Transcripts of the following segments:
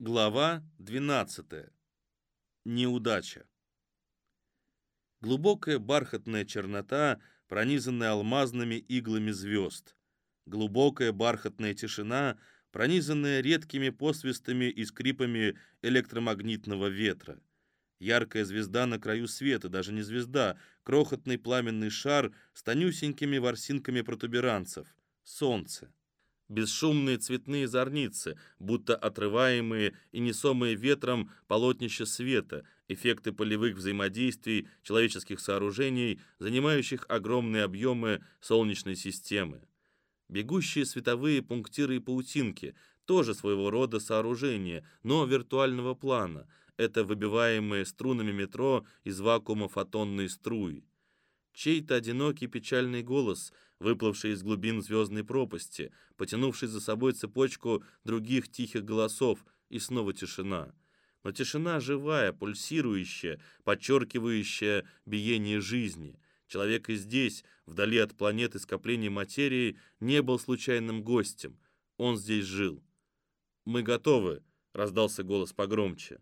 Глава 12. Неудача. Глубокая бархатная чернота, пронизанная алмазными иглами звезд. Глубокая бархатная тишина, пронизанная редкими посвистами и скрипами электромагнитного ветра. Яркая звезда на краю света, даже не звезда, крохотный пламенный шар с тонюсенькими ворсинками протуберанцев. Солнце бесшумные цветные зорницы, будто отрываемые и несомые ветром полотнища света, эффекты полевых взаимодействий человеческих сооружений, занимающих огромные объемы Солнечной системы. Бегущие световые пунктиры и паутинки – тоже своего рода сооружения, но виртуального плана. Это выбиваемые струнами метро из вакуума фотонные струи. Чей-то одинокий печальный голос – выплывший из глубин звездной пропасти, потянувший за собой цепочку других тихих голосов, и снова тишина. Но тишина живая, пульсирующая, подчеркивающая биение жизни. Человек и здесь, вдали от планеты скопления материи, не был случайным гостем. Он здесь жил. «Мы готовы», — раздался голос погромче.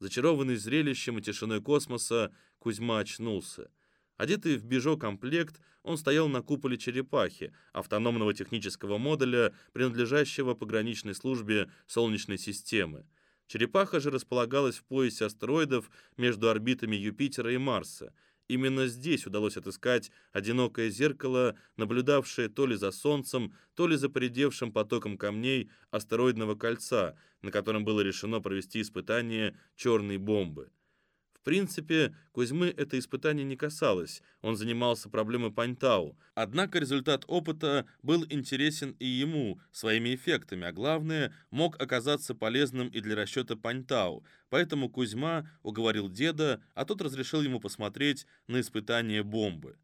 Зачарованный зрелищем и тишиной космоса, Кузьма очнулся. Одетый в бежо комплект, он стоял на куполе черепахи, автономного технического модуля, принадлежащего пограничной службе Солнечной системы. Черепаха же располагалась в поясе астероидов между орбитами Юпитера и Марса. Именно здесь удалось отыскать одинокое зеркало, наблюдавшее то ли за Солнцем, то ли за поредевшим потоком камней астероидного кольца, на котором было решено провести испытание черной бомбы. Принципе, Кузьмы это испытание не касалось, он занимался проблемой Паньтау. Однако результат опыта был интересен и ему, своими эффектами, а главное, мог оказаться полезным и для расчета Паньтау. Поэтому Кузьма уговорил деда, а тот разрешил ему посмотреть на испытание бомбы.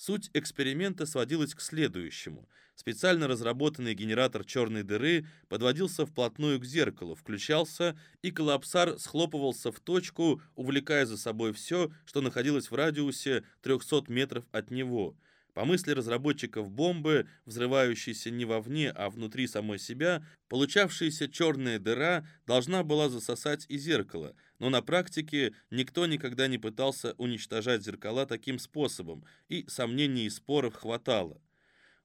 Суть эксперимента сводилась к следующему. Специально разработанный генератор черной дыры подводился вплотную к зеркалу, включался, и коллапсар схлопывался в точку, увлекая за собой все, что находилось в радиусе 300 метров от него – по мысли разработчиков бомбы, взрывающейся не вовне, а внутри самой себя, получавшаяся черная дыра должна была засосать и зеркало, но на практике никто никогда не пытался уничтожать зеркала таким способом, и сомнений и споров хватало.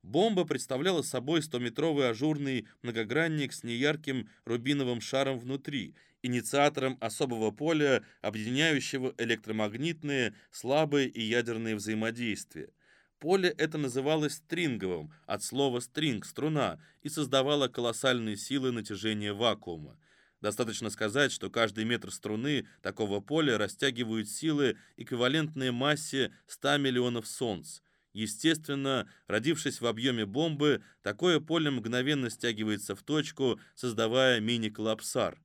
Бомба представляла собой 100-метровый ажурный многогранник с неярким рубиновым шаром внутри, инициатором особого поля, объединяющего электромагнитные, слабые и ядерные взаимодействия. Поле это называлось стринговым, от слова «стринг» — струна, и создавало колоссальные силы натяжения вакуума. Достаточно сказать, что каждый метр струны такого поля растягивают силы, эквивалентные массе 100 миллионов солнц. Естественно, родившись в объеме бомбы, такое поле мгновенно стягивается в точку, создавая мини-коллапсар.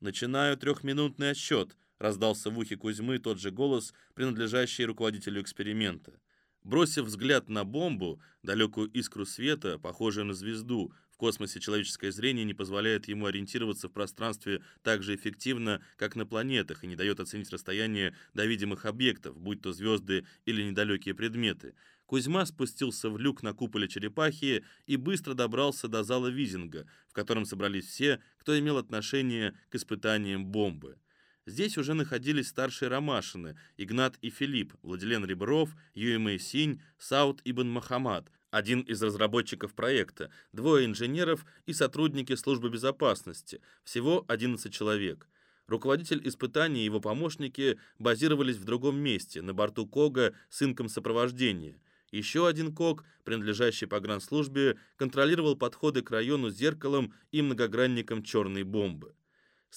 «Начинаю трехминутный отсчет», — раздался в ухе Кузьмы тот же голос, принадлежащий руководителю эксперимента. Бросив взгляд на бомбу, далекую искру света, похожую на звезду, в космосе человеческое зрение не позволяет ему ориентироваться в пространстве так же эффективно, как на планетах, и не дает оценить расстояние до видимых объектов, будь то звезды или недалекие предметы. Кузьма спустился в люк на куполе черепахи и быстро добрался до зала Визинга, в котором собрались все, кто имел отношение к испытаниям бомбы. Здесь уже находились старшие Ромашины, Игнат и Филипп, Владилен Ребров, Юэмэй Синь, Саут Ибн Махамад, один из разработчиков проекта, двое инженеров и сотрудники службы безопасности, всего 11 человек. Руководитель испытаний и его помощники базировались в другом месте, на борту Кога с инком сопровождения. Еще один КОГ, принадлежащий погранслужбе, контролировал подходы к району зеркалом и многогранником черной бомбы.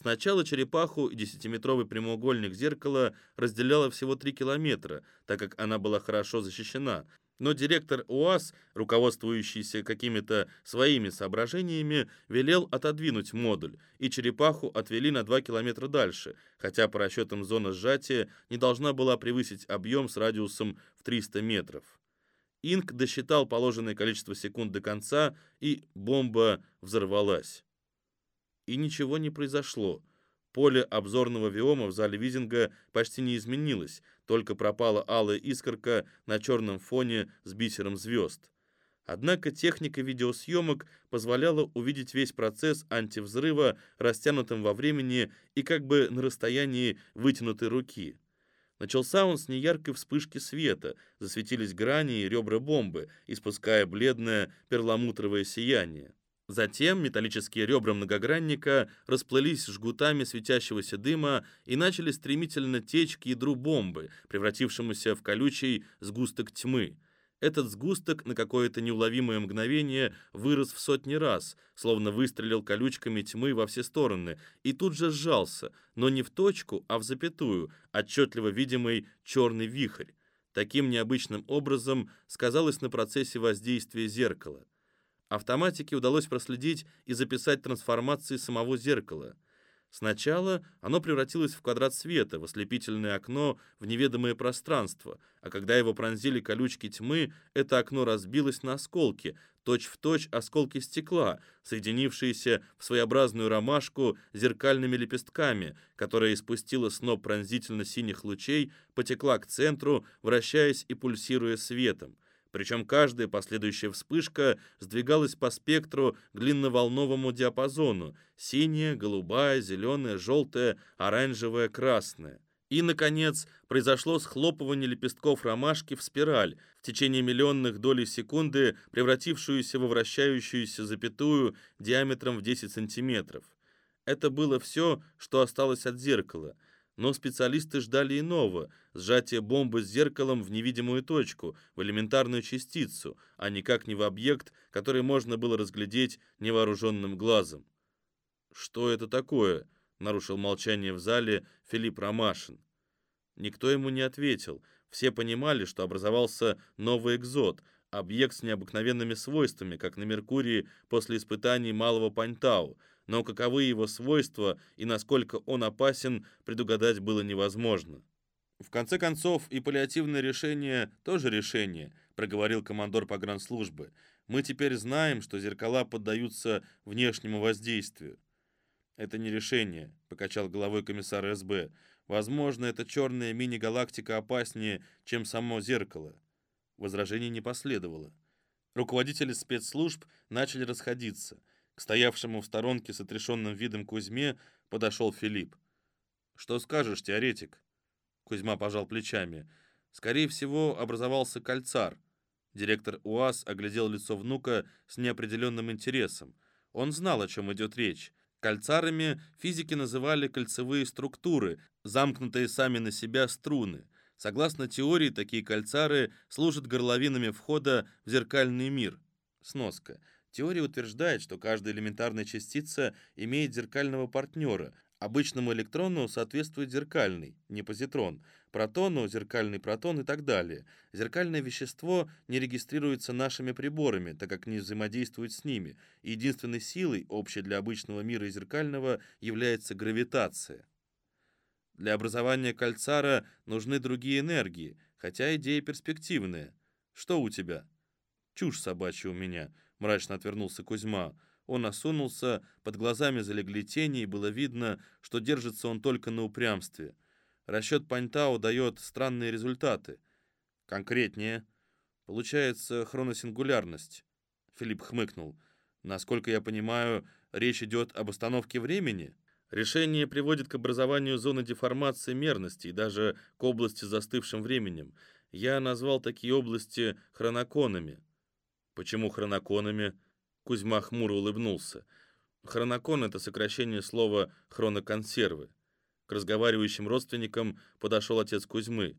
Сначала черепаху и десятиметровый прямоугольник зеркала разделяло всего 3 километра, так как она была хорошо защищена, но директор УАЗ, руководствующийся какими-то своими соображениями, велел отодвинуть модуль, и черепаху отвели на 2 километра дальше, хотя по расчетам зона сжатия не должна была превысить объем с радиусом в 300 метров. Инк досчитал положенное количество секунд до конца, и бомба взорвалась и ничего не произошло. Поле обзорного виома в зале Визинга почти не изменилось, только пропала алая искорка на черном фоне с бисером звезд. Однако техника видеосъемок позволяла увидеть весь процесс антивзрыва, растянутым во времени и как бы на расстоянии вытянутой руки. Начался он с неяркой вспышки света, засветились грани и ребра бомбы, испуская бледное перламутровое сияние. Затем металлические ребра многогранника расплылись жгутами светящегося дыма и начали стремительно течь к ядру бомбы, превратившемуся в колючий сгусток тьмы. Этот сгусток на какое-то неуловимое мгновение вырос в сотни раз, словно выстрелил колючками тьмы во все стороны, и тут же сжался, но не в точку, а в запятую, отчетливо видимый черный вихрь. Таким необычным образом сказалось на процессе воздействия зеркала. Автоматике удалось проследить и записать трансформации самого зеркала – Сначала оно превратилось в квадрат света, в ослепительное окно, в неведомое пространство, а когда его пронзили колючки тьмы, это окно разбилось на осколки, точь-в-точь точь осколки стекла, соединившиеся в своеобразную ромашку зеркальными лепестками, которая испустила сноп пронзительно-синих лучей, потекла к центру, вращаясь и пульсируя светом. Причем каждая последующая вспышка сдвигалась по спектру к длинноволновому диапазону – синяя, голубая, зеленая, желтая, оранжевая, красная. И, наконец, произошло схлопывание лепестков ромашки в спираль, в течение миллионных долей секунды превратившуюся во вращающуюся запятую диаметром в 10 сантиметров. Это было все, что осталось от зеркала – но специалисты ждали иного – сжатия бомбы с зеркалом в невидимую точку, в элементарную частицу, а никак не в объект, который можно было разглядеть невооруженным глазом. «Что это такое?» — нарушил молчание в зале Филипп Ромашин. Никто ему не ответил. Все понимали, что образовался новый экзот, объект с необыкновенными свойствами, как на Меркурии после испытаний малого Паньтау — но каковы его свойства и насколько он опасен, предугадать было невозможно. «В конце концов, и паллиативное решение тоже решение», проговорил командор погранслужбы. «Мы теперь знаем, что зеркала поддаются внешнему воздействию». «Это не решение», — покачал головой комиссар СБ. «Возможно, эта черная мини-галактика опаснее, чем само зеркало». Возражений не последовало. Руководители спецслужб начали расходиться. К стоявшему в сторонке с отрешенным видом Кузьме подошел Филипп. «Что скажешь, теоретик?» Кузьма пожал плечами. «Скорее всего, образовался кольцар». Директор УАЗ оглядел лицо внука с неопределенным интересом. Он знал, о чем идет речь. Кольцарами физики называли кольцевые структуры, замкнутые сами на себя струны. Согласно теории, такие кольцары служат горловинами входа в зеркальный мир. Сноска. Теория утверждает, что каждая элементарная частица имеет зеркального партнера. Обычному электрону соответствует зеркальный, не позитрон, протону, зеркальный протон и так далее. Зеркальное вещество не регистрируется нашими приборами, так как не взаимодействует с ними. Единственной силой, общей для обычного мира и зеркального, является гравитация. Для образования кальцара нужны другие энергии, хотя идея перспективная. Что у тебя? Чушь собачья у меня – мрачно отвернулся Кузьма. Он осунулся, под глазами залегли тени, и было видно, что держится он только на упрямстве. Расчет Паньтау дает странные результаты. Конкретнее. Получается хроносингулярность. Филипп хмыкнул. Насколько я понимаю, речь идет об остановке времени? Решение приводит к образованию зоны деформации мерности и даже к области застывшим временем. Я назвал такие области хроноконами. Почему хроноконами? Кузьма хмуро улыбнулся. Хронокон — это сокращение слова «хроноконсервы». К разговаривающим родственникам подошел отец Кузьмы.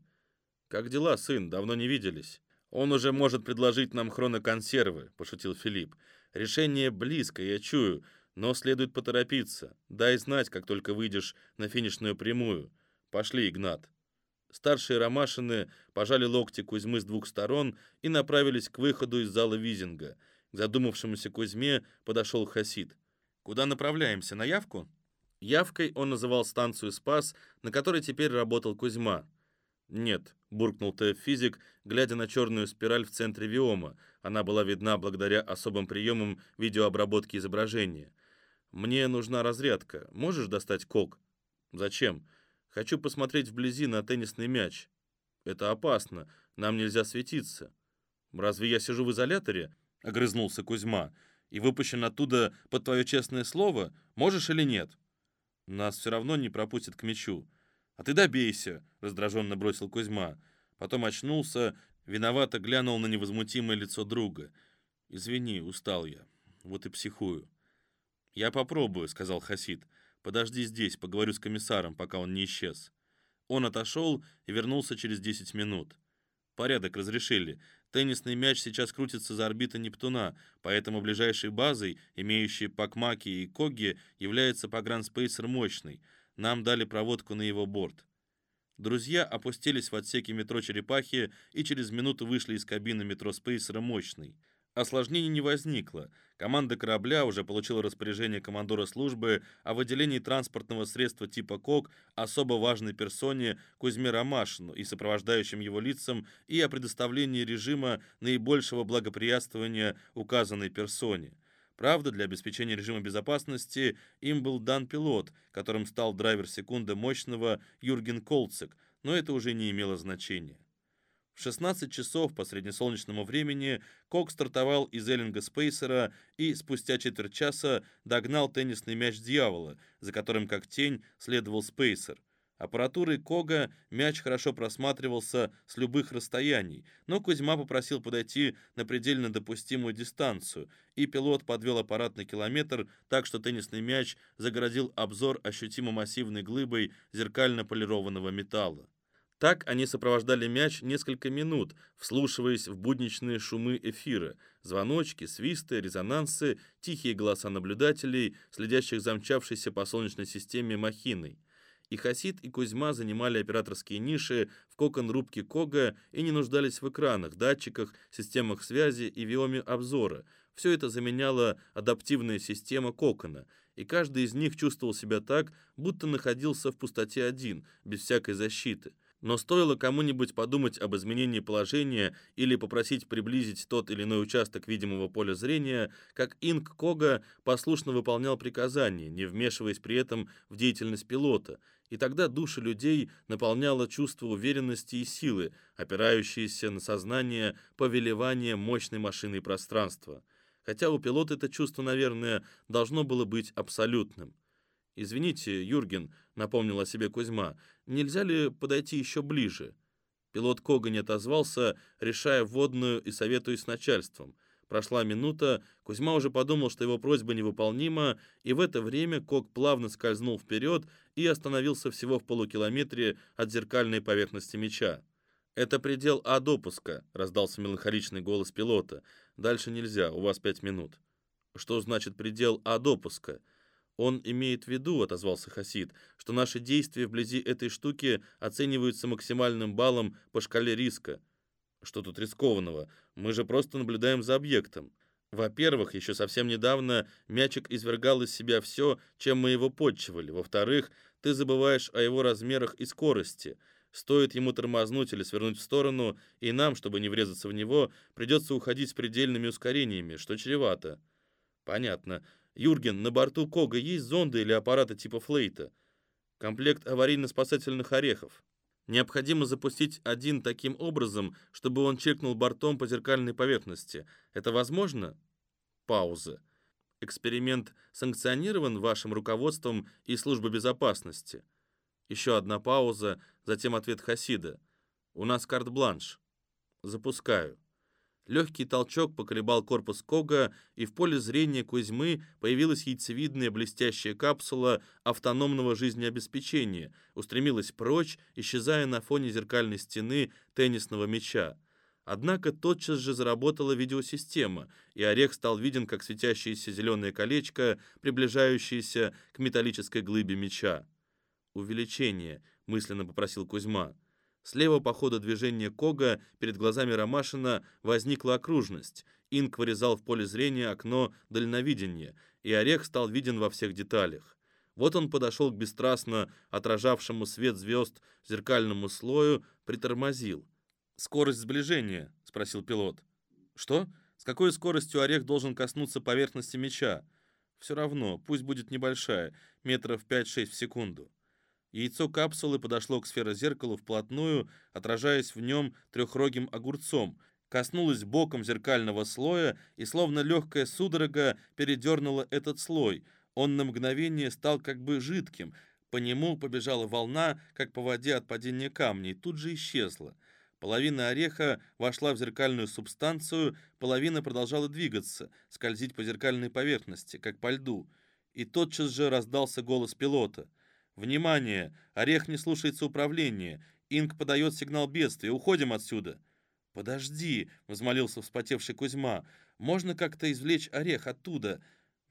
«Как дела, сын? Давно не виделись». «Он уже может предложить нам хроноконсервы», — пошутил Филипп. «Решение близко, я чую, но следует поторопиться. Дай знать, как только выйдешь на финишную прямую. Пошли, Игнат». Старшие Ромашины пожали локти Кузьмы с двух сторон и направились к выходу из зала визинга. К задумавшемуся Кузьме подошел Хасид. «Куда направляемся? На явку?» Явкой он называл станцию «Спас», на которой теперь работал Кузьма. «Нет», — буркнул ТФ-физик, глядя на черную спираль в центре виома. Она была видна благодаря особым приемам видеообработки изображения. «Мне нужна разрядка. Можешь достать кок?» «Зачем?» Хочу посмотреть вблизи на теннисный мяч. Это опасно, нам нельзя светиться. Разве я сижу в изоляторе? — огрызнулся Кузьма. «И выпущен оттуда под твое честное слово? Можешь или нет?» «Нас все равно не пропустят к мячу». «А ты добейся», — раздраженно бросил Кузьма. Потом очнулся, виновато глянул на невозмутимое лицо друга. «Извини, устал я. Вот и психую». «Я попробую», — сказал Хасид. «Подожди здесь, поговорю с комиссаром, пока он не исчез». Он отошел и вернулся через 10 минут. Порядок разрешили. Теннисный мяч сейчас крутится за орбитой Нептуна, поэтому ближайшей базой, имеющей Пакмаки и Коги, является погранспейсер мощный. Нам дали проводку на его борт. Друзья опустились в отсеке метро «Черепахи» и через минуту вышли из кабины метро «Спейсера» мощный. Осложнений не возникло. Команда корабля уже получила распоряжение командора службы о выделении транспортного средства типа КОК особо важной персоне Кузьме Ромашину и сопровождающим его лицам и о предоставлении режима наибольшего благоприятствования указанной персоне. Правда, для обеспечения режима безопасности им был дан пилот, которым стал драйвер секунды мощного Юрген Колцик, но это уже не имело значения. В 16 часов по среднесолнечному времени Кок стартовал из Эллинга Спейсера и спустя четверть часа догнал теннисный мяч дьявола, за которым как тень следовал Спейсер. Аппаратурой Кога мяч хорошо просматривался с любых расстояний, но Кузьма попросил подойти на предельно допустимую дистанцию, и пилот подвел аппарат на километр так, что теннисный мяч загородил обзор ощутимо массивной глыбой зеркально полированного металла. Так они сопровождали мяч несколько минут, вслушиваясь в будничные шумы эфира, звоночки, свисты, резонансы, тихие голоса наблюдателей, следящих за мчавшейся по Солнечной системе махиной. И Хасид, и Кузьма занимали операторские ниши в кокон-рубке Кога и не нуждались в экранах, датчиках, системах связи и виоме обзора. Все это заменяла адаптивная система кокона, и каждый из них чувствовал себя так, будто находился в пустоте один, без всякой защиты. Но стоило кому-нибудь подумать об изменении положения или попросить приблизить тот или иной участок видимого поля зрения, как Инк Кога послушно выполнял приказания, не вмешиваясь при этом в деятельность пилота, и тогда души людей наполняло чувство уверенности и силы, опирающиеся на сознание повелевания мощной машины пространства. Хотя у пилота это чувство, наверное, должно было быть абсолютным. «Извините, Юрген», — напомнил о себе Кузьма, — «нельзя ли подойти еще ближе?» Пилот Кога не отозвался, решая вводную и советуясь с начальством. Прошла минута, Кузьма уже подумал, что его просьба невыполнима, и в это время Ког плавно скользнул вперед и остановился всего в полукилометре от зеркальной поверхности мяча. «Это предел А допуска», — раздался меланхоличный голос пилота. «Дальше нельзя, у вас пять минут». «Что значит предел А допуска?» «Он имеет в виду», — отозвался Хасид, «что наши действия вблизи этой штуки оцениваются максимальным баллом по шкале риска». «Что тут рискованного? Мы же просто наблюдаем за объектом». Во-первых, еще совсем недавно мячик извергал из себя все, чем мы его подчивали. Во-вторых, ты забываешь о его размерах и скорости. Стоит ему тормознуть или свернуть в сторону, и нам, чтобы не врезаться в него, придется уходить с предельными ускорениями, что чревато. Понятно. Юрген, на борту Кога есть зонды или аппараты типа флейта? Комплект аварийно-спасательных орехов. Необходимо запустить один таким образом, чтобы он чекнул бортом по зеркальной поверхности. Это возможно? Пауза. Эксперимент санкционирован вашим руководством и службой безопасности. Еще одна пауза, затем ответ Хасида. У нас карт-бланш. Запускаю. Легкий толчок поколебал корпус Кога, и в поле зрения Кузьмы появилась яйцевидная блестящая капсула автономного жизнеобеспечения, устремилась прочь, исчезая на фоне зеркальной стены теннисного мяча. Однако тотчас же заработала видеосистема, и орех стал виден как светящееся зеленое колечко, приближающееся к металлической глыбе мяча. «Увеличение», — мысленно попросил Кузьма. Слева по ходу движения Кога перед глазами Ромашина возникла окружность. Инк вырезал в поле зрения окно дальновидения, и орех стал виден во всех деталях. Вот он подошел к бесстрастно отражавшему свет звезд зеркальному слою, притормозил. «Скорость сближения?» — спросил пилот. «Что? С какой скоростью орех должен коснуться поверхности мяча?» «Все равно, пусть будет небольшая, метров 5-6 в секунду». Яйцо капсулы подошло к сферозеркалу вплотную, отражаясь в нем трехрогим огурцом. коснулась боком зеркального слоя и словно легкая судорога передернула этот слой. Он на мгновение стал как бы жидким. По нему побежала волна, как по воде от падения камней, тут же исчезла. Половина ореха вошла в зеркальную субстанцию, половина продолжала двигаться, скользить по зеркальной поверхности, как по льду. И тотчас же раздался голос пилота. «Внимание! Орех не слушается управления. Инк подает сигнал бедствия. Уходим отсюда!» «Подожди!» — возмолился вспотевший Кузьма. «Можно как-то извлечь орех оттуда?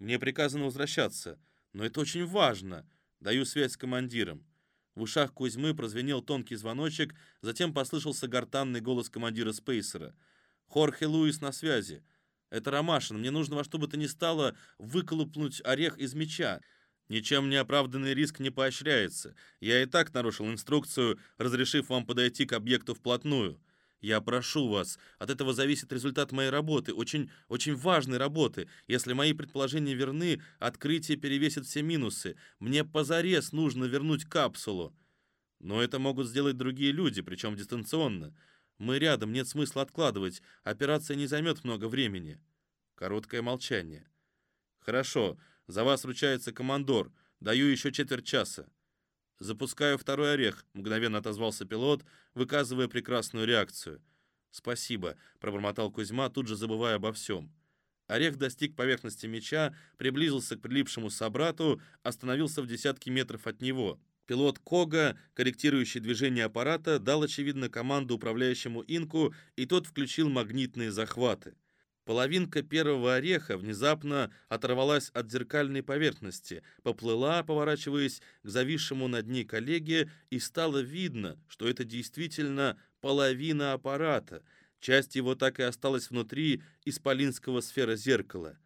Мне приказано возвращаться. Но это очень важно. Даю связь с командиром». В ушах Кузьмы прозвенел тонкий звоночек, затем послышался гортанный голос командира Спейсера. «Хорхе Луис на связи. Это Ромашин. Мне нужно во что бы то ни стало выколупнуть орех из меча. Ничем не оправданный риск не поощряется. Я и так нарушил инструкцию, разрешив вам подойти к объекту вплотную. Я прошу вас, от этого зависит результат моей работы, очень, очень важной работы. Если мои предположения верны, открытие перевесит все минусы. Мне позарез нужно вернуть капсулу. Но это могут сделать другие люди, причем дистанционно. Мы рядом, нет смысла откладывать. Операция не займет много времени. Короткое молчание. Хорошо, за вас ручается командор. Даю еще четверть часа. «Запускаю второй орех», — мгновенно отозвался пилот, выказывая прекрасную реакцию. «Спасибо», — пробормотал Кузьма, тут же забывая обо всем. Орех достиг поверхности меча, приблизился к прилипшему собрату, остановился в десятке метров от него. Пилот Кога, корректирующий движение аппарата, дал, очевидно, команду управляющему инку, и тот включил магнитные захваты. Половинка первого ореха внезапно оторвалась от зеркальной поверхности, поплыла, поворачиваясь к зависшему над ней коллеге, и стало видно, что это действительно половина аппарата. Часть его так и осталась внутри исполинского сфера зеркала.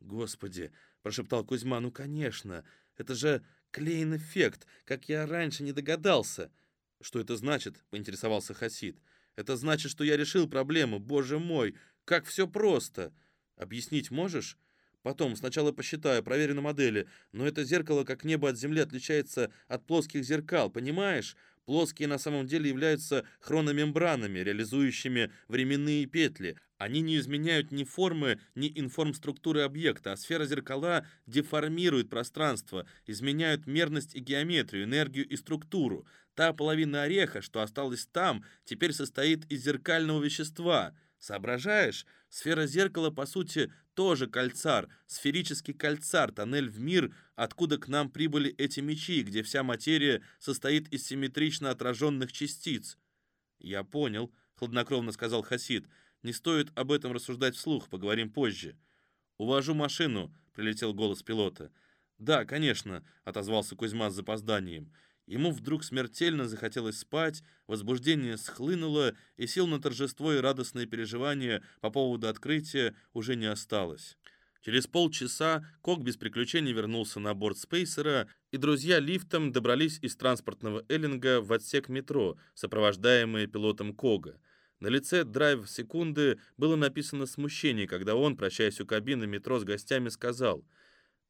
«Господи!» — прошептал Кузьма. «Ну, конечно! Это же клейн-эффект, как я раньше не догадался!» «Что это значит?» — поинтересовался Хасид. «Это значит, что я решил проблему, боже мой! Как все просто. Объяснить можешь? Потом, сначала посчитаю, проверю на модели, но это зеркало как небо от земли отличается от плоских зеркал, понимаешь? Плоские на самом деле являются хрономембранами, реализующими временные петли. Они не изменяют ни формы, ни информструктуры объекта, а сфера зеркала деформирует пространство, изменяют мерность и геометрию, энергию и структуру. Та половина ореха, что осталась там, теперь состоит из зеркального вещества – Соображаешь? Сфера зеркала, по сути, тоже кольцар, сферический кольцар, тоннель в мир, откуда к нам прибыли эти мечи, где вся материя состоит из симметрично отраженных частиц. «Я понял», — хладнокровно сказал Хасид. «Не стоит об этом рассуждать вслух, поговорим позже». «Увожу машину», — прилетел голос пилота. «Да, конечно», — отозвался Кузьма с запозданием. Ему вдруг смертельно захотелось спать, возбуждение схлынуло, и сил на торжество и радостные переживания по поводу открытия уже не осталось. Через полчаса Кок без приключений вернулся на борт Спейсера, и друзья лифтом добрались из транспортного Эллинга в отсек метро, сопровождаемые пилотом Кога. На лице драйв секунды было написано смущение, когда он, прощаясь у кабины метро с гостями, сказал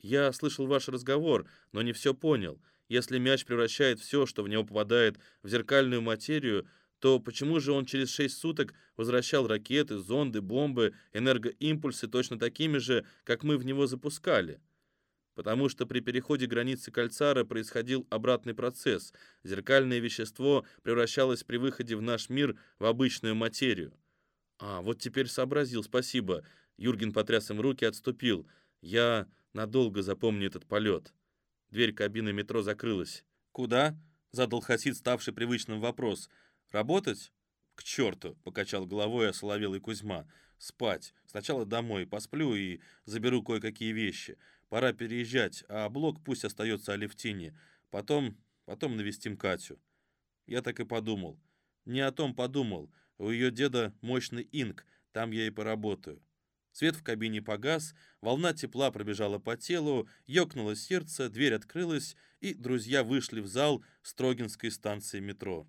«Я слышал ваш разговор, но не все понял». Если мяч превращает все, что в него попадает, в зеркальную материю, то почему же он через 6 суток возвращал ракеты, зонды, бомбы, энергоимпульсы точно такими же, как мы в него запускали? Потому что при переходе границы кальцара происходил обратный процесс. Зеркальное вещество превращалось при выходе в наш мир в обычную материю. А, вот теперь сообразил, спасибо. Юрген потряс им руки, отступил. Я надолго запомню этот полет. Дверь кабины метро закрылась. «Куда?» — задал Хасид, ставший привычным вопрос. «Работать?» «К черту!» — покачал головой осоловелый Кузьма. «Спать. Сначала домой, посплю и заберу кое-какие вещи. Пора переезжать, а блок пусть остается Алевтине. Потом, потом навестим Катю». Я так и подумал. Не о том подумал. У ее деда мощный инк, там я и поработаю. Свет в кабине погас, волна тепла пробежала по телу, ёкнуло сердце, дверь открылась, и друзья вышли в зал Строгинской станции метро.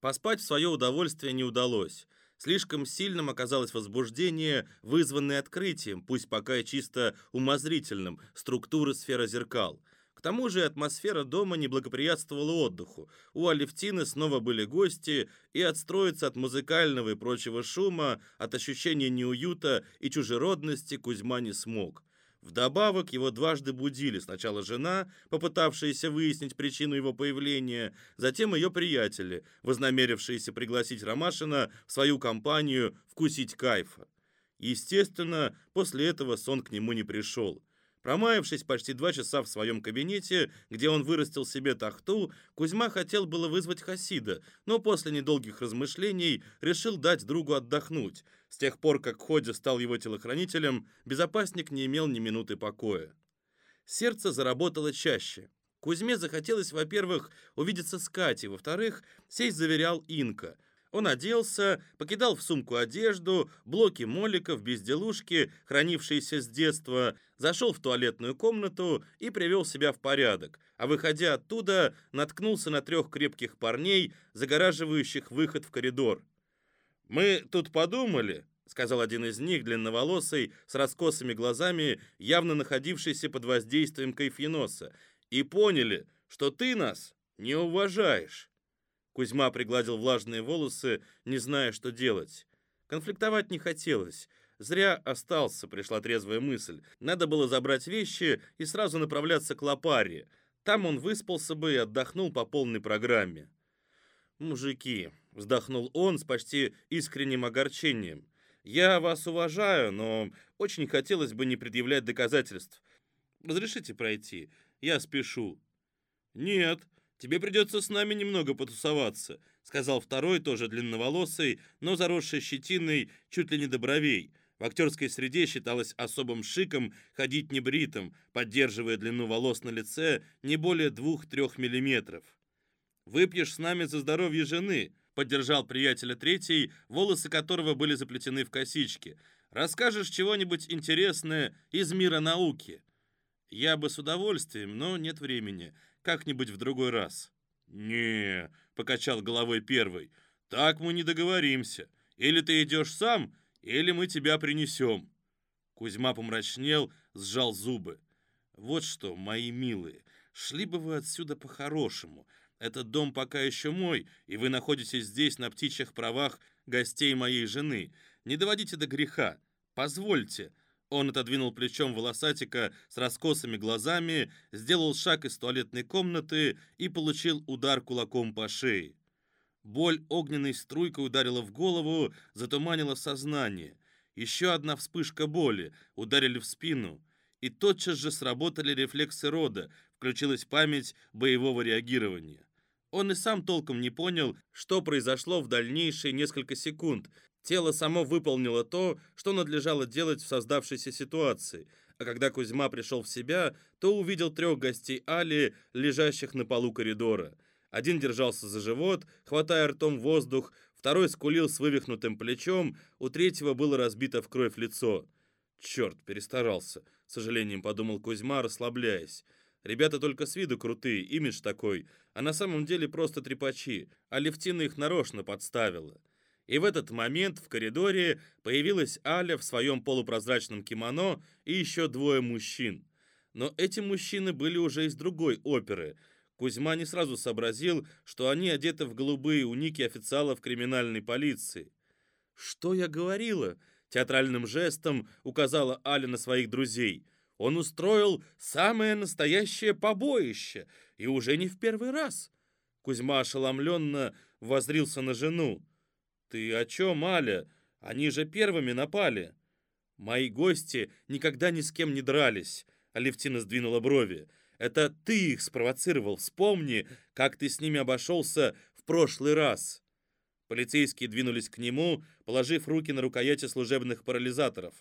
Поспать в свое удовольствие не удалось. Слишком сильным оказалось возбуждение, вызванное открытием, пусть пока и чисто умозрительным, структуры сферы зеркал. Тому же атмосфера дома не благоприятствовала отдыху. У Алевтины снова были гости, и отстроиться от музыкального и прочего шума, от ощущения неуюта и чужеродности Кузьма не смог. Вдобавок его дважды будили. Сначала жена, попытавшаяся выяснить причину его появления, затем ее приятели, вознамерившиеся пригласить Ромашина в свою компанию вкусить кайфа. Естественно, после этого сон к нему не пришел. Промаявшись почти два часа в своем кабинете, где он вырастил себе тахту, Кузьма хотел было вызвать Хасида, но после недолгих размышлений решил дать другу отдохнуть. С тех пор, как Ходя стал его телохранителем, безопасник не имел ни минуты покоя. Сердце заработало чаще. Кузьме захотелось, во-первых, увидеться с Катей, во-вторых, сесть заверял Инка – он оделся, покидал в сумку одежду, блоки моликов, безделушки, хранившиеся с детства, зашел в туалетную комнату и привел себя в порядок, а выходя оттуда, наткнулся на трех крепких парней, загораживающих выход в коридор. «Мы тут подумали», — сказал один из них, длинноволосый, с раскосыми глазами, явно находившийся под воздействием кайфеноса, «и поняли, что ты нас не уважаешь». Кузьма пригладил влажные волосы, не зная, что делать. Конфликтовать не хотелось. Зря остался, пришла трезвая мысль. Надо было забрать вещи и сразу направляться к Лопаре. Там он выспался бы и отдохнул по полной программе. «Мужики», — вздохнул он с почти искренним огорчением, «я вас уважаю, но очень хотелось бы не предъявлять доказательств. Разрешите пройти? Я спешу». «Нет», тебе придется с нами немного потусоваться», сказал второй, тоже длинноволосый, но заросший щетиной чуть ли не до бровей. В актерской среде считалось особым шиком ходить небритым, поддерживая длину волос на лице не более 2-3 миллиметров. «Выпьешь с нами за здоровье жены», — поддержал приятеля третий, волосы которого были заплетены в косички. «Расскажешь чего-нибудь интересное из мира науки». «Я бы с удовольствием, но нет времени как-нибудь в другой раз». «Не», — покачал головой первый, — «так мы не договоримся. Или ты идешь сам, или мы тебя принесем». Кузьма помрачнел, сжал зубы. «Вот что, мои милые, шли бы вы отсюда по-хорошему. Этот дом пока еще мой, и вы находитесь здесь на птичьих правах гостей моей жены. Не доводите до греха. Позвольте, он отодвинул плечом волосатика с раскосыми глазами, сделал шаг из туалетной комнаты и получил удар кулаком по шее. Боль огненной струйкой ударила в голову, затуманила сознание. Еще одна вспышка боли, ударили в спину. И тотчас же сработали рефлексы рода, включилась память боевого реагирования. Он и сам толком не понял, что произошло в дальнейшие несколько секунд, Тело само выполнило то, что надлежало делать в создавшейся ситуации, а когда Кузьма пришел в себя, то увидел трех гостей Али, лежащих на полу коридора. Один держался за живот, хватая ртом воздух, второй скулил с вывихнутым плечом, у третьего было разбито в кровь лицо. «Черт, перестарался», — с сожалением подумал Кузьма, расслабляясь. «Ребята только с виду крутые, имидж такой, а на самом деле просто трепачи, а Левтина их нарочно подставила». И в этот момент в коридоре появилась Аля в своем полупрозрачном кимоно и еще двое мужчин. Но эти мужчины были уже из другой оперы. Кузьма не сразу сообразил, что они одеты в голубые уники официалов криминальной полиции. «Что я говорила?» — театральным жестом указала Аля на своих друзей. «Он устроил самое настоящее побоище, и уже не в первый раз». Кузьма ошеломленно возрился на жену. «Ты о чем, Аля? Они же первыми напали!» «Мои гости никогда ни с кем не дрались», — Алевтина сдвинула брови. «Это ты их спровоцировал. Вспомни, как ты с ними обошелся в прошлый раз». Полицейские двинулись к нему, положив руки на рукояти служебных парализаторов.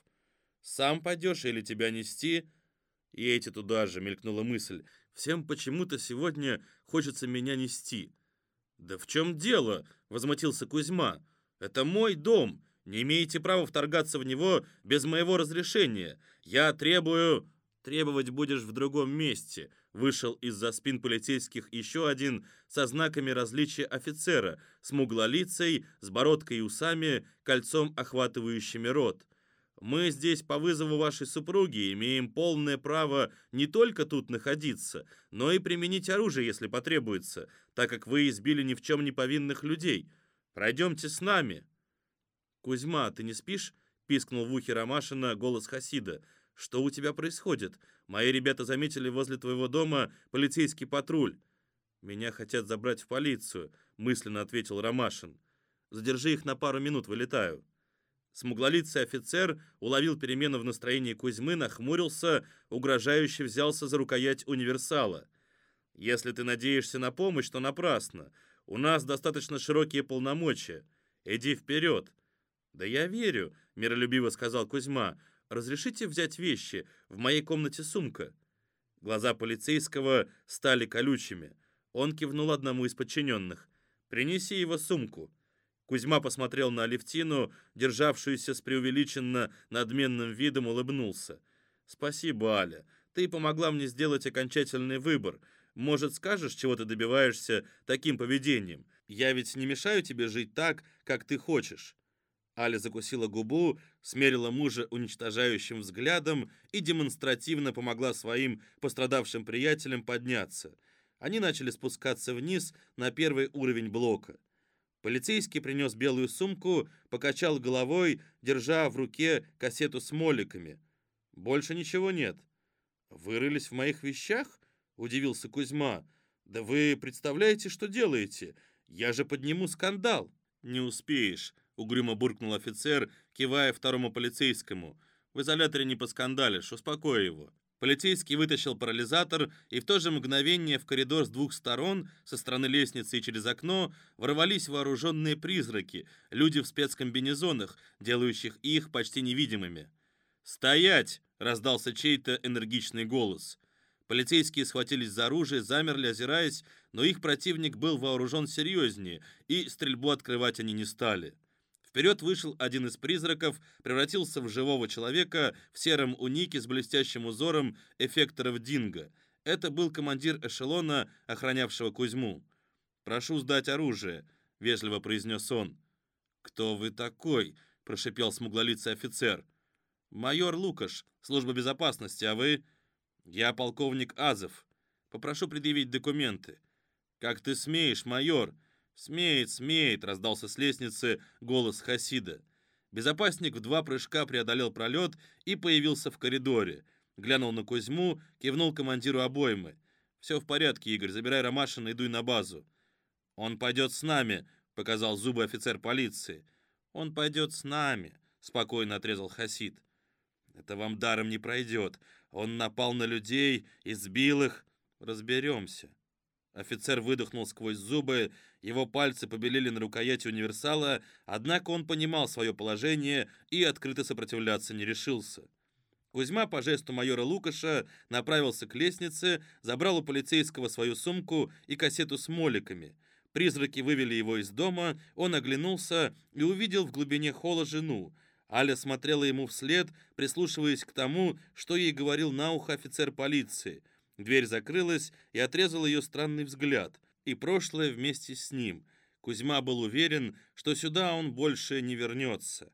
«Сам пойдешь или тебя нести?» И эти туда же, мелькнула мысль. «Всем почему-то сегодня хочется меня нести». «Да в чем дело?» — возмутился Кузьма. Это мой дом. Не имеете права вторгаться в него без моего разрешения. Я требую...» «Требовать будешь в другом месте», — вышел из-за спин полицейских еще один со знаками различия офицера, смуглолицей, с бородкой и усами, кольцом охватывающими рот. Мы здесь по вызову вашей супруги имеем полное право не только тут находиться, но и применить оружие, если потребуется, так как вы избили ни в чем не повинных людей. Пройдемте с нами». «Кузьма, ты не спишь?» — пискнул в ухе Ромашина голос Хасида. «Что у тебя происходит? Мои ребята заметили возле твоего дома полицейский патруль». «Меня хотят забрать в полицию», — мысленно ответил Ромашин. «Задержи их на пару минут, вылетаю». Смуглолицый офицер уловил перемену в настроении Кузьмы, нахмурился, угрожающе взялся за рукоять универсала. «Если ты надеешься на помощь, то напрасно. У нас достаточно широкие полномочия. Иди вперед». «Да я верю», — миролюбиво сказал Кузьма. «Разрешите взять вещи? В моей комнате сумка». Глаза полицейского стали колючими. Он кивнул одному из подчиненных. «Принеси его сумку». Кузьма посмотрел на Алевтину, державшуюся с преувеличенно надменным видом, улыбнулся. «Спасибо, Аля. Ты помогла мне сделать окончательный выбор. Может, скажешь, чего ты добиваешься таким поведением? Я ведь не мешаю тебе жить так, как ты хочешь». Аля закусила губу, смерила мужа уничтожающим взглядом и демонстративно помогла своим пострадавшим приятелям подняться. Они начали спускаться вниз на первый уровень блока. Полицейский принес белую сумку, покачал головой, держа в руке кассету с моликами. «Больше ничего нет». «Вырылись в моих вещах?» — удивился Кузьма. «Да вы представляете, что делаете? Я же подниму скандал». «Не успеешь», — угрюмо буркнул офицер, кивая второму полицейскому. «В изоляторе не поскандалишь, успокой его». Полицейский вытащил парализатор, и в то же мгновение в коридор с двух сторон, со стороны лестницы и через окно, ворвались вооруженные призраки, люди в спецкомбинезонах, делающих их почти невидимыми. «Стоять!» — раздался чей-то энергичный голос. Полицейские схватились за оружие, замерли, озираясь, но их противник был вооружен серьезнее, и стрельбу открывать они не стали. Вперед вышел один из призраков, превратился в живого человека в сером унике с блестящим узором эффекторов Динго. Это был командир эшелона, охранявшего Кузьму. «Прошу сдать оружие», — вежливо произнес он. «Кто вы такой?» — прошипел смуглолицый офицер. «Майор Лукаш, служба безопасности, а вы?» «Я полковник Азов. Попрошу предъявить документы». «Как ты смеешь, майор?» «Смеет, смеет!» — раздался с лестницы голос Хасида. Безопасник в два прыжка преодолел пролет и появился в коридоре. Глянул на Кузьму, кивнул командиру обоймы. «Все в порядке, Игорь, забирай Ромашина и дуй на базу». «Он пойдет с нами», — показал зубы офицер полиции. «Он пойдет с нами», — спокойно отрезал Хасид. «Это вам даром не пройдет. Он напал на людей, избил их. Разберемся». Офицер выдохнул сквозь зубы, его пальцы побелели на рукояти универсала, однако он понимал свое положение и открыто сопротивляться не решился. Кузьма по жесту майора Лукаша направился к лестнице, забрал у полицейского свою сумку и кассету с моликами. Призраки вывели его из дома, он оглянулся и увидел в глубине холла жену. Аля смотрела ему вслед, прислушиваясь к тому, что ей говорил на ухо офицер полиции – Дверь закрылась и отрезал ее странный взгляд, и прошлое вместе с ним. Кузьма был уверен, что сюда он больше не вернется.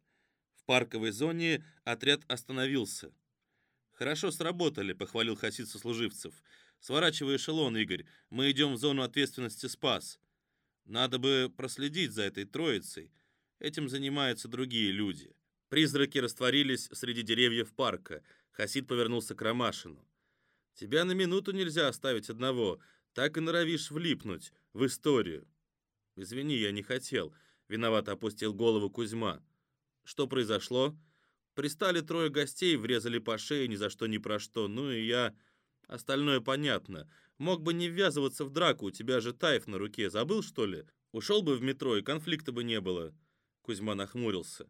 В парковой зоне отряд остановился. «Хорошо сработали», — похвалил Хасид сослуживцев. «Сворачивай эшелон, Игорь, мы идем в зону ответственности «Спас». Надо бы проследить за этой троицей. Этим занимаются другие люди». Призраки растворились среди деревьев парка. Хасид повернулся к Ромашину. Тебя на минуту нельзя оставить одного, так и норовишь влипнуть в историю. Извини, я не хотел. Виновато опустил голову Кузьма. Что произошло? Пристали трое гостей, врезали по шее ни за что ни про что. Ну и я... Остальное понятно. Мог бы не ввязываться в драку, у тебя же тайф на руке. Забыл, что ли? Ушел бы в метро, и конфликта бы не было. Кузьма нахмурился.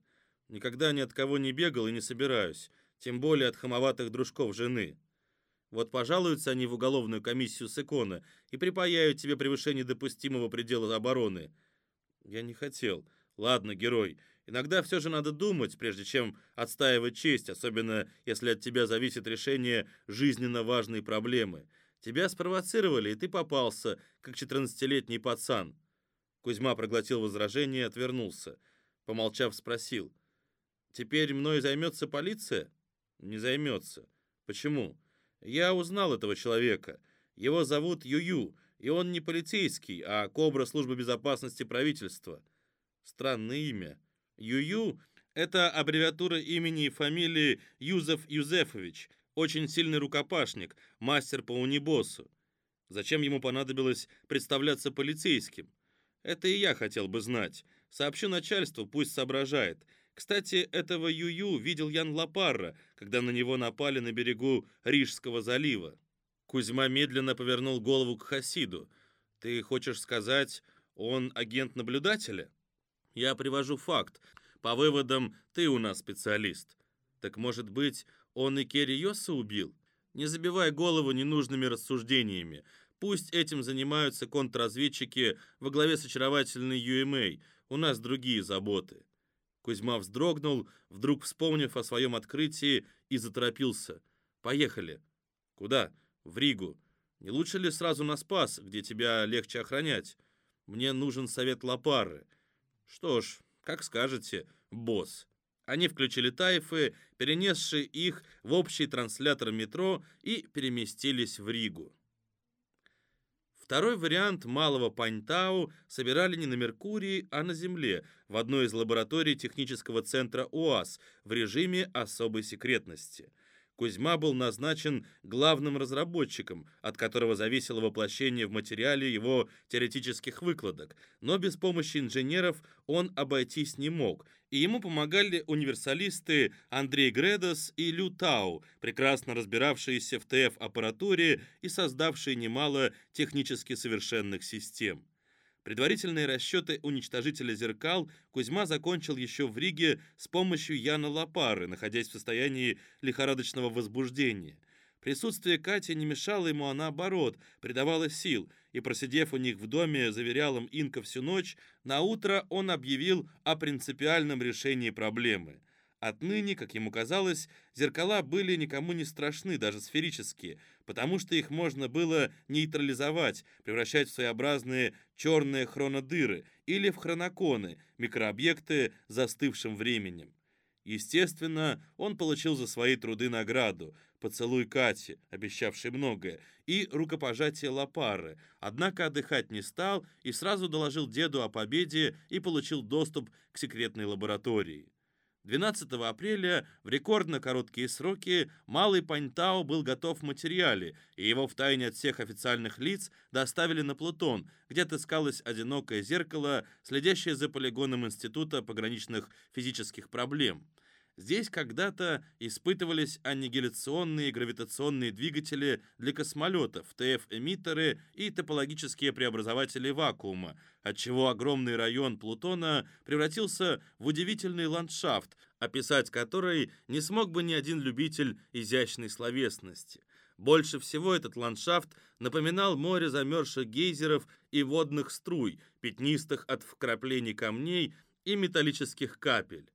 Никогда ни от кого не бегал и не собираюсь. Тем более от хамоватых дружков жены. Вот пожалуются они в уголовную комиссию с икона и припаяют тебе превышение допустимого предела обороны. Я не хотел. Ладно, герой, иногда все же надо думать, прежде чем отстаивать честь, особенно если от тебя зависит решение жизненно важной проблемы. Тебя спровоцировали, и ты попался, как 14-летний пацан. Кузьма проглотил возражение и отвернулся. Помолчав, спросил. Теперь мной займется полиция? Не займется. Почему? Я узнал этого человека. Его зовут Юю, и он не полицейский, а Кобра службы безопасности правительства. Странное имя. Юю — это аббревиатура имени и фамилии Юзеф Юзефович, очень сильный рукопашник, мастер по унибоссу. Зачем ему понадобилось представляться полицейским? Это и я хотел бы знать. Сообщу начальству, пусть соображает. Кстати, этого Юю видел Ян Лапарра, когда на него напали на берегу Рижского залива. Кузьма медленно повернул голову к Хасиду. «Ты хочешь сказать, он агент наблюдателя?» «Я привожу факт. По выводам, ты у нас специалист. Так, может быть, он и Керри Йоса убил? Не забивай голову ненужными рассуждениями. Пусть этим занимаются контрразведчики во главе с очаровательной UMA. У нас другие заботы». Кузьма вздрогнул, вдруг вспомнив о своем открытии, и заторопился. «Поехали». «Куда?» «В Ригу. Не лучше ли сразу на Спас, где тебя легче охранять? Мне нужен совет Лапары». «Что ж, как скажете, босс». Они включили тайфы, перенесшие их в общий транслятор метро и переместились в Ригу. Второй вариант малого Паньтау собирали не на Меркурии, а на Земле, в одной из лабораторий технического центра УАЗ в режиме особой секретности. Кузьма был назначен главным разработчиком, от которого зависело воплощение в материале его теоретических выкладок, но без помощи инженеров он обойтись не мог, и ему помогали универсалисты Андрей Гредос и Лю Тау, прекрасно разбиравшиеся в ТФ-аппаратуре и создавшие немало технически совершенных систем. Предварительные расчеты уничтожителя зеркал Кузьма закончил еще в Риге с помощью Яна Лапары, находясь в состоянии лихорадочного возбуждения. Присутствие Кати не мешало ему, а наоборот, придавало сил, и, просидев у них в доме заверял им Инка всю ночь, на утро он объявил о принципиальном решении проблемы. Отныне, как ему казалось, зеркала были никому не страшны, даже сферические, потому что их можно было нейтрализовать, превращать в своеобразные черные хронодыры или в хроноконы, микрообъекты застывшим временем. Естественно, он получил за свои труды награду – поцелуй Кати, обещавший многое, и рукопожатие Лапары, однако отдыхать не стал и сразу доложил деду о победе и получил доступ к секретной лаборатории. 12 апреля в рекордно короткие сроки Малый Паньтау был готов в материале, и его втайне от всех официальных лиц доставили на Плутон, где отыскалось одинокое зеркало, следящее за полигоном Института пограничных физических проблем. Здесь когда-то испытывались аннигиляционные гравитационные двигатели для космолетов, ТФ-эмиттеры и топологические преобразователи вакуума, отчего огромный район Плутона превратился в удивительный ландшафт, описать который не смог бы ни один любитель изящной словесности. Больше всего этот ландшафт напоминал море замерзших гейзеров и водных струй, пятнистых от вкраплений камней и металлических капель.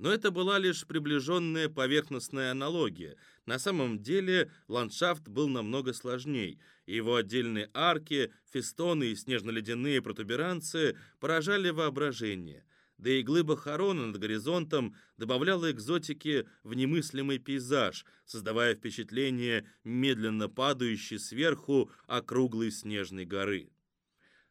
Но это была лишь приближенная поверхностная аналогия. На самом деле ландшафт был намного сложней. Его отдельные арки, фестоны и снежно-ледяные протуберанцы поражали воображение. Да и глыба Харона над горизонтом добавляла экзотики в немыслимый пейзаж, создавая впечатление медленно падающей сверху округлой снежной горы.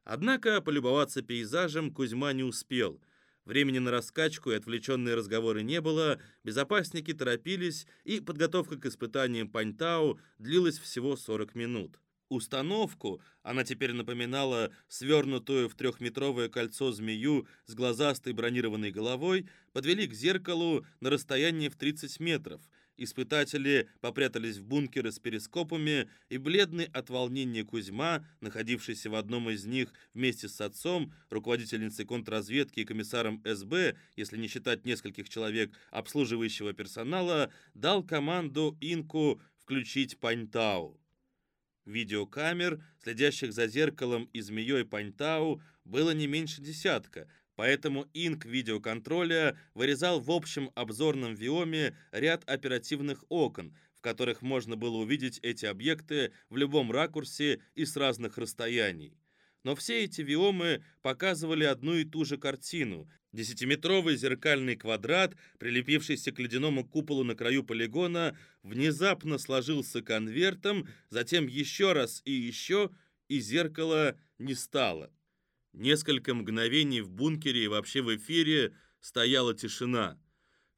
Однако полюбоваться пейзажем Кузьма не успел – Времени на раскачку и отвлеченные разговоры не было, безопасники торопились, и подготовка к испытаниям Паньтау длилась всего 40 минут. Установку, она теперь напоминала свернутую в трехметровое кольцо змею с глазастой бронированной головой, подвели к зеркалу на расстоянии в 30 метров – Испытатели попрятались в бункеры с перископами, и бледный от волнения Кузьма, находившийся в одном из них вместе с отцом, руководительницей контрразведки и комиссаром СБ, если не считать нескольких человек обслуживающего персонала, дал команду Инку включить Паньтау. Видеокамер, следящих за зеркалом и змеей Паньтау, было не меньше десятка, Поэтому инк видеоконтроля вырезал в общем обзорном виоме ряд оперативных окон, в которых можно было увидеть эти объекты в любом ракурсе и с разных расстояний. но все эти виомы показывали одну и ту же картину. Десятиметровый зеркальный квадрат, прилепившийся к ледяному куполу на краю полигона, внезапно сложился конвертом, затем еще раз и еще, и зеркало не стало. Несколько мгновений в бункере и вообще в эфире стояла тишина.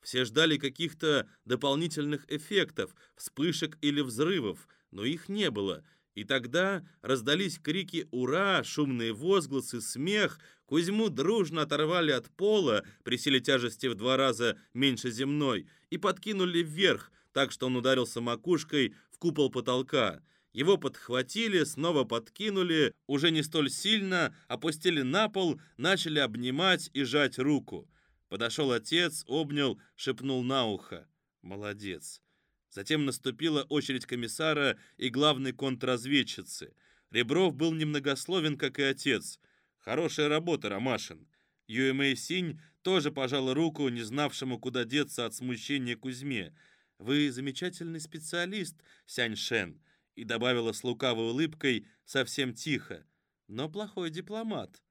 Все ждали каких-то дополнительных эффектов, вспышек или взрывов, но их не было. И тогда раздались крики «Ура!», шумные возгласы, смех. Кузьму дружно оторвали от пола при силе тяжести в два раза меньше земной и подкинули вверх, так что он ударился макушкой в купол потолка. Его подхватили, снова подкинули, уже не столь сильно, опустили на пол, начали обнимать и жать руку. Подошел отец, обнял, шепнул на ухо. «Молодец». Затем наступила очередь комиссара и главной контрразведчицы. Ребров был немногословен, как и отец. «Хорошая работа, Ромашин». Юэмэй Синь тоже пожала руку, не знавшему, куда деться от смущения Кузьме. «Вы замечательный специалист, Сянь Шен», и добавила с лукавой улыбкой совсем тихо, «но плохой дипломат».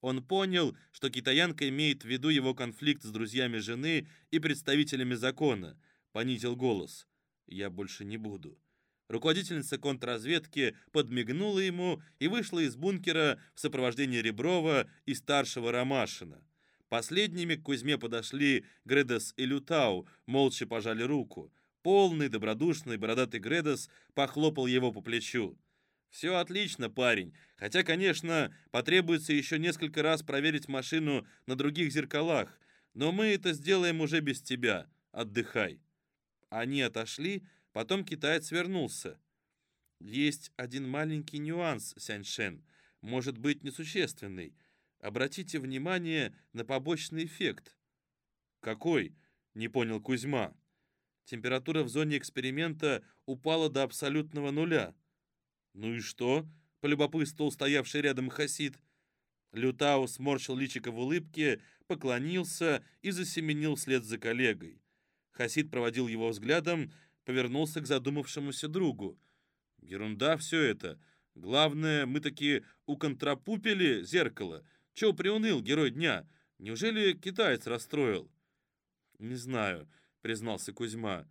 Он понял, что китаянка имеет в виду его конфликт с друзьями жены и представителями закона. Понизил голос. «Я больше не буду». Руководительница контрразведки подмигнула ему и вышла из бункера в сопровождении Реброва и старшего Ромашина. Последними к Кузьме подошли Гредес и Лютау, молча пожали руку. Полный, добродушный, бородатый Гредес похлопал его по плечу. «Все отлично, парень. Хотя, конечно, потребуется еще несколько раз проверить машину на других зеркалах. Но мы это сделаем уже без тебя. Отдыхай». Они отошли, потом китаец вернулся. «Есть один маленький нюанс, Сяньшен. Может быть, несущественный. Обратите внимание на побочный эффект». «Какой?» — не понял Кузьма. Температура в зоне эксперимента упала до абсолютного нуля. «Ну и что?» — полюбопытствовал стоявший рядом Хасид. Лютау сморщил личико в улыбке, поклонился и засеменил вслед за коллегой. Хасид проводил его взглядом, повернулся к задумавшемуся другу. «Ерунда все это. Главное, мы таки уконтрапупили зеркало. Чего приуныл герой дня? Неужели китаец расстроил?» «Не знаю», — признался Кузьма.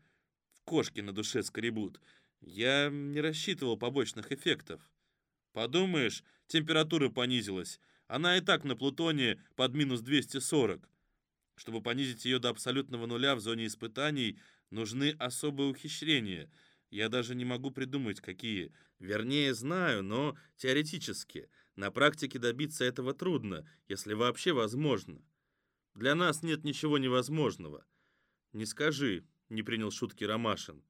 «В кошки на душе скребут. Я не рассчитывал побочных эффектов. Подумаешь, температура понизилась. Она и так на Плутоне под минус 240. Чтобы понизить ее до абсолютного нуля в зоне испытаний, нужны особые ухищрения. Я даже не могу придумать, какие. Вернее, знаю, но теоретически. На практике добиться этого трудно, если вообще возможно. Для нас нет ничего невозможного. Не скажи, не принял шутки Ромашин.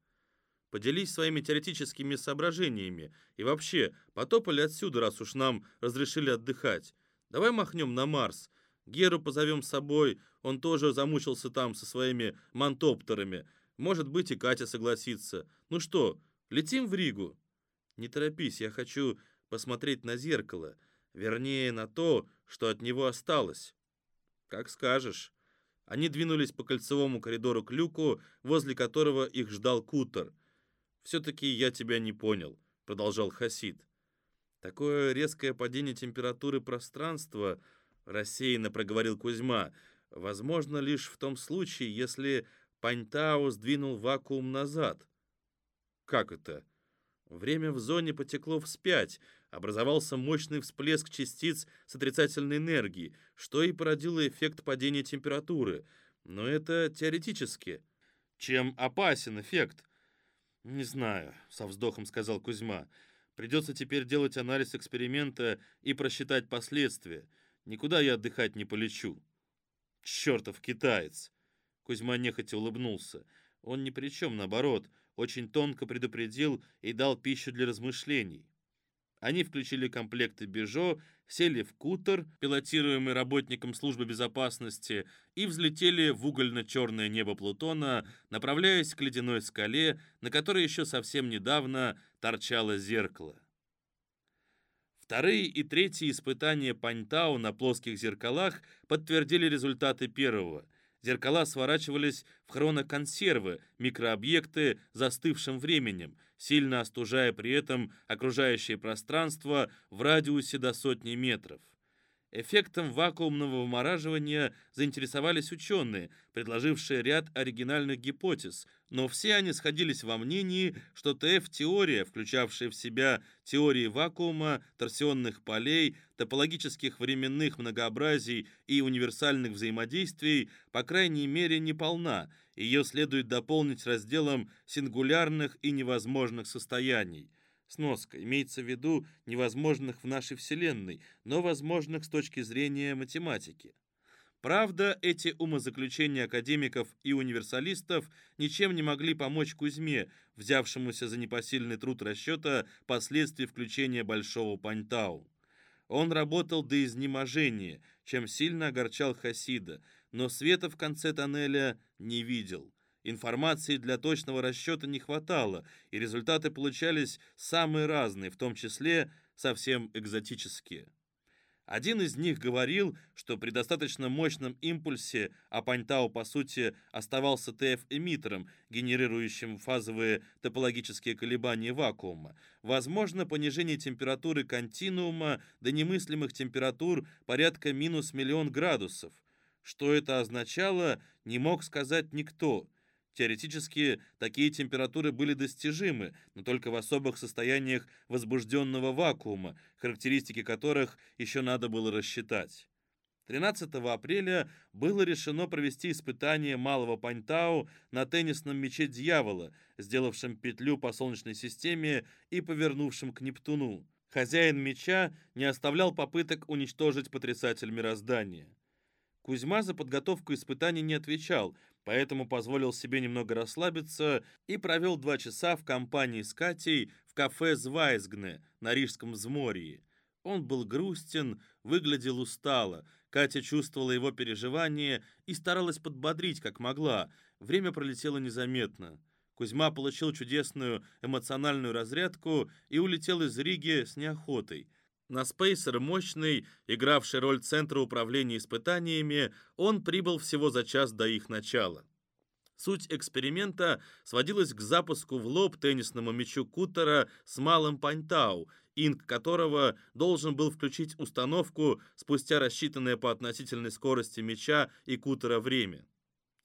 Поделись своими теоретическими соображениями. И вообще, потопали отсюда, раз уж нам разрешили отдыхать. Давай махнем на Марс. Геру позовем с собой, он тоже замучился там со своими мантоптерами. Может быть, и Катя согласится. Ну что, летим в Ригу? Не торопись, я хочу посмотреть на зеркало. Вернее, на то, что от него осталось. Как скажешь. Они двинулись по кольцевому коридору к люку, возле которого их ждал кутер. «Все-таки я тебя не понял», — продолжал Хасид. «Такое резкое падение температуры пространства», — рассеянно проговорил Кузьма, «возможно лишь в том случае, если Паньтао сдвинул вакуум назад». «Как это?» Время в зоне потекло вспять, образовался мощный всплеск частиц с отрицательной энергией, что и породило эффект падения температуры. Но это теоретически. Чем опасен эффект? «Не знаю», — со вздохом сказал Кузьма. «Придется теперь делать анализ эксперимента и просчитать последствия. Никуда я отдыхать не полечу». «Чертов китаец!» Кузьма нехотя улыбнулся. Он ни при чем, наоборот, очень тонко предупредил и дал пищу для размышлений. Они включили комплекты «Бежо», сели в кутер, пилотируемый работником службы безопасности, и взлетели в угольно-черное небо Плутона, направляясь к ледяной скале, на которой еще совсем недавно торчало зеркало. Вторые и третьи испытания Паньтау на плоских зеркалах подтвердили результаты первого. Зеркала сворачивались в хроноконсервы, микрообъекты застывшим временем, сильно остужая при этом окружающее пространство в радиусе до сотни метров. Эффектом вакуумного вымораживания заинтересовались ученые, предложившие ряд оригинальных гипотез, но все они сходились во мнении, что ТФ-теория, включавшая в себя теории вакуума, торсионных полей, топологических временных многообразий и универсальных взаимодействий, по крайней мере, не полна, ее следует дополнить разделом сингулярных и невозможных состояний – Сноска. Имеется в виду невозможных в нашей Вселенной, но возможных с точки зрения математики. Правда, эти умозаключения академиков и универсалистов ничем не могли помочь Кузьме, взявшемуся за непосильный труд расчета последствий включения Большого Паньтау. Он работал до изнеможения, чем сильно огорчал Хасида, но света в конце тоннеля не видел – Информации для точного расчета не хватало, и результаты получались самые разные, в том числе совсем экзотические. Один из них говорил, что при достаточно мощном импульсе, а Паньтау, по сути, оставался ТФ-эмиттером, генерирующим фазовые топологические колебания вакуума, возможно понижение температуры континуума до немыслимых температур порядка минус миллион градусов. Что это означало, не мог сказать никто – Теоретически, такие температуры были достижимы, но только в особых состояниях возбужденного вакуума, характеристики которых еще надо было рассчитать. 13 апреля было решено провести испытание малого Паньтау на теннисном мяче дьявола, сделавшем петлю по Солнечной системе и повернувшем к Нептуну. Хозяин мяча не оставлял попыток уничтожить потрясатель мироздания. Кузьма за подготовку испытаний не отвечал, поэтому позволил себе немного расслабиться и провел два часа в компании с Катей в кафе «Звайсгне» на Рижском взморье. Он был грустен, выглядел устало. Катя чувствовала его переживания и старалась подбодрить, как могла. Время пролетело незаметно. Кузьма получил чудесную эмоциональную разрядку и улетел из Риги с неохотой. На Спейсер мощный, игравший роль центра управления испытаниями, он прибыл всего за час до их начала. Суть эксперимента сводилась к запуску в лоб теннисному мячу Кутера с малым Паньтау, инк которого должен был включить установку спустя рассчитанное по относительной скорости мяча и Кутера время.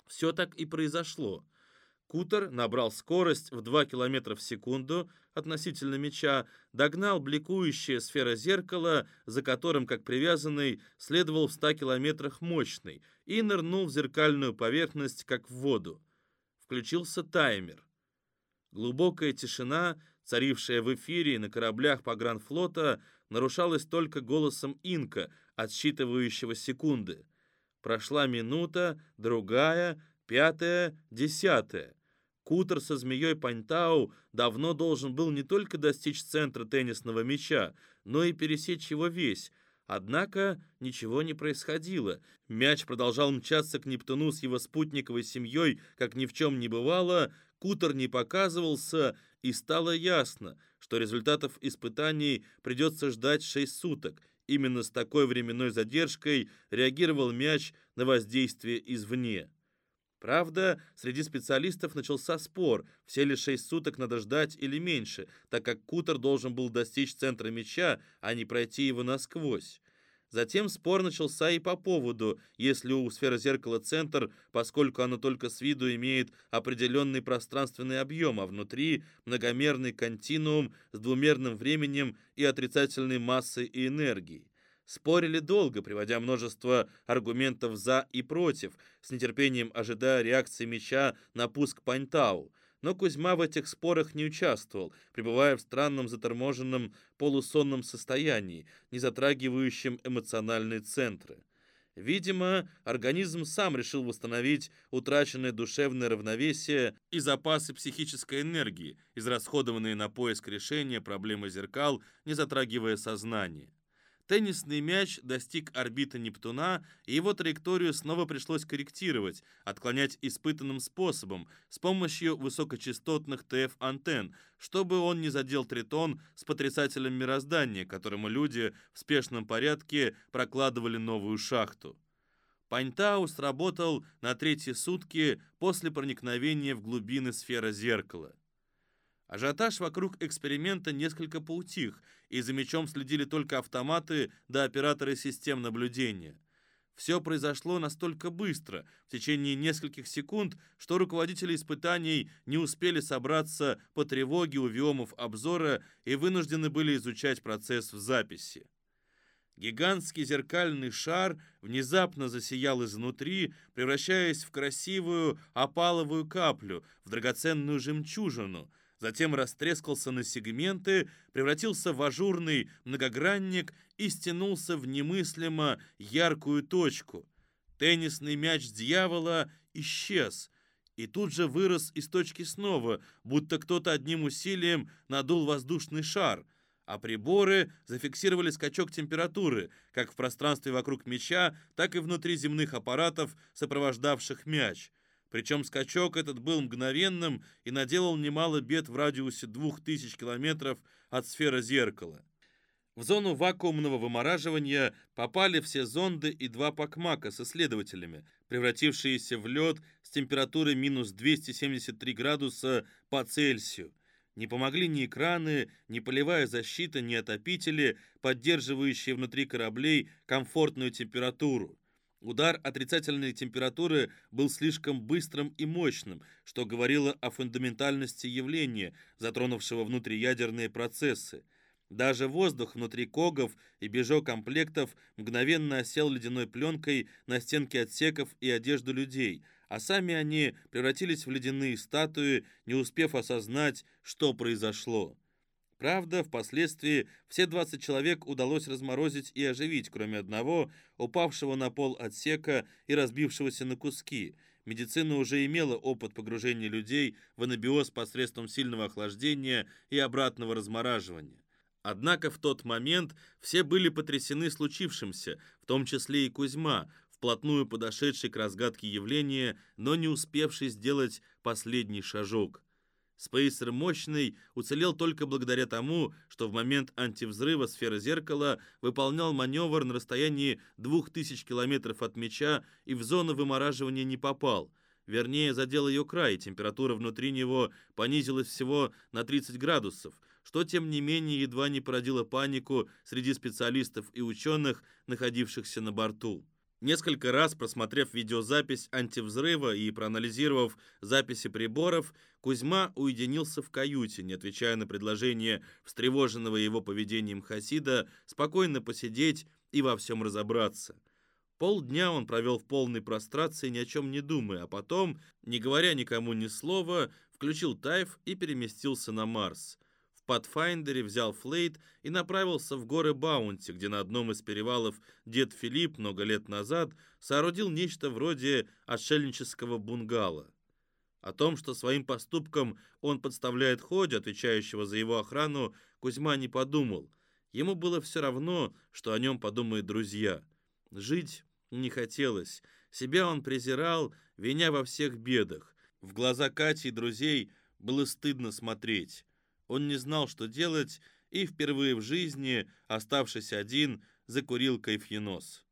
Все так и произошло. Кутер набрал скорость в 2 км в секунду относительно мяча, догнал бликующая сфера зеркала, за которым, как привязанный, следовал в 100 километрах мощный, и нырнул в зеркальную поверхность, как в воду. Включился таймер. Глубокая тишина, царившая в эфире на кораблях погранфлота, нарушалась только голосом инка, отсчитывающего секунды. Прошла минута, другая, пятая, десятая. Кутер со змеей Паньтау давно должен был не только достичь центра теннисного мяча, но и пересечь его весь. Однако ничего не происходило. Мяч продолжал мчаться к Нептуну с его спутниковой семьей, как ни в чем не бывало, Кутер не показывался, и стало ясно, что результатов испытаний придется ждать 6 суток. Именно с такой временной задержкой реагировал мяч на воздействие извне. Правда, среди специалистов начался спор, все ли шесть суток надо ждать или меньше, так как Кутер должен был достичь центра мяча, а не пройти его насквозь. Затем спор начался и по поводу, если у сферы зеркала центр, поскольку оно только с виду имеет определенный пространственный объем, а внутри многомерный континуум с двумерным временем и отрицательной массой и энергией. Спорили долго, приводя множество аргументов «за» и «против», с нетерпением ожидая реакции меча на пуск Паньтау. Но Кузьма в этих спорах не участвовал, пребывая в странном заторможенном полусонном состоянии, не затрагивающем эмоциональные центры. Видимо, организм сам решил восстановить утраченное душевное равновесие и запасы психической энергии, израсходованные на поиск решения проблемы зеркал, не затрагивая сознание. Теннисный мяч достиг орбиты Нептуна, и его траекторию снова пришлось корректировать, отклонять испытанным способом, с помощью высокочастотных ТФ-антенн, чтобы он не задел Тритон с потрясателем мироздания, которому люди в спешном порядке прокладывали новую шахту. Паньтау сработал на третьи сутки после проникновения в глубины сферы зеркала. Ажиотаж вокруг эксперимента несколько поутих, и за мечом следили только автоматы да операторы систем наблюдения. Все произошло настолько быстро, в течение нескольких секунд, что руководители испытаний не успели собраться по тревоге у виомов обзора и вынуждены были изучать процесс в записи. Гигантский зеркальный шар внезапно засиял изнутри, превращаясь в красивую опаловую каплю, в драгоценную жемчужину, затем растрескался на сегменты, превратился в ажурный многогранник и стянулся в немыслимо яркую точку. Теннисный мяч дьявола исчез, и тут же вырос из точки снова, будто кто-то одним усилием надул воздушный шар — а приборы зафиксировали скачок температуры как в пространстве вокруг мяча, так и внутри земных аппаратов, сопровождавших мяч. Причем скачок этот был мгновенным и наделал немало бед в радиусе 2000 километров от сферы зеркала. В зону вакуумного вымораживания попали все зонды и два пакмака с исследователями, превратившиеся в лед с температурой минус 273 градуса по Цельсию. Не помогли ни экраны, ни полевая защита, ни отопители, поддерживающие внутри кораблей комфортную температуру. Удар отрицательной температуры был слишком быстрым и мощным, что говорило о фундаментальности явления, затронувшего внутриядерные процессы. Даже воздух внутри когов и бежокомплектов мгновенно осел ледяной пленкой на стенки отсеков и одежду людей – а сами они превратились в ледяные статуи, не успев осознать, что произошло. Правда, впоследствии все 20 человек удалось разморозить и оживить, кроме одного, упавшего на пол отсека и разбившегося на куски. Медицина уже имела опыт погружения людей в анабиоз посредством сильного охлаждения и обратного размораживания. Однако в тот момент все были потрясены случившимся, в том числе и Кузьма, вплотную подошедший к разгадке явления, но не успевший сделать последний шажок. Спейсер мощный уцелел только благодаря тому, что в момент антивзрыва сферы зеркала выполнял маневр на расстоянии 2000 километров от мяча и в зону вымораживания не попал. Вернее, задел ее край, температура внутри него понизилась всего на 30 градусов, что, тем не менее, едва не породило панику среди специалистов и ученых, находившихся на борту. Несколько раз просмотрев видеозапись антивзрыва и проанализировав записи приборов, Кузьма уединился в каюте, не отвечая на предложение встревоженного его поведением Хасида спокойно посидеть и во всем разобраться. Полдня он провел в полной прострации, ни о чем не думая, а потом, не говоря никому ни слова, включил тайф и переместился на Марс. Патфайндере взял флейт и направился в горы Баунти, где на одном из перевалов дед Филипп много лет назад соорудил нечто вроде отшельнического бунгало. О том, что своим поступком он подставляет Ходи, отвечающего за его охрану, Кузьма не подумал. Ему было все равно, что о нем подумают друзья. Жить не хотелось. Себя он презирал, виня во всех бедах. В глаза Кати и друзей было стыдно смотреть. Он не знал, что делать, и впервые в жизни, оставшись один, закурил кайфьенос.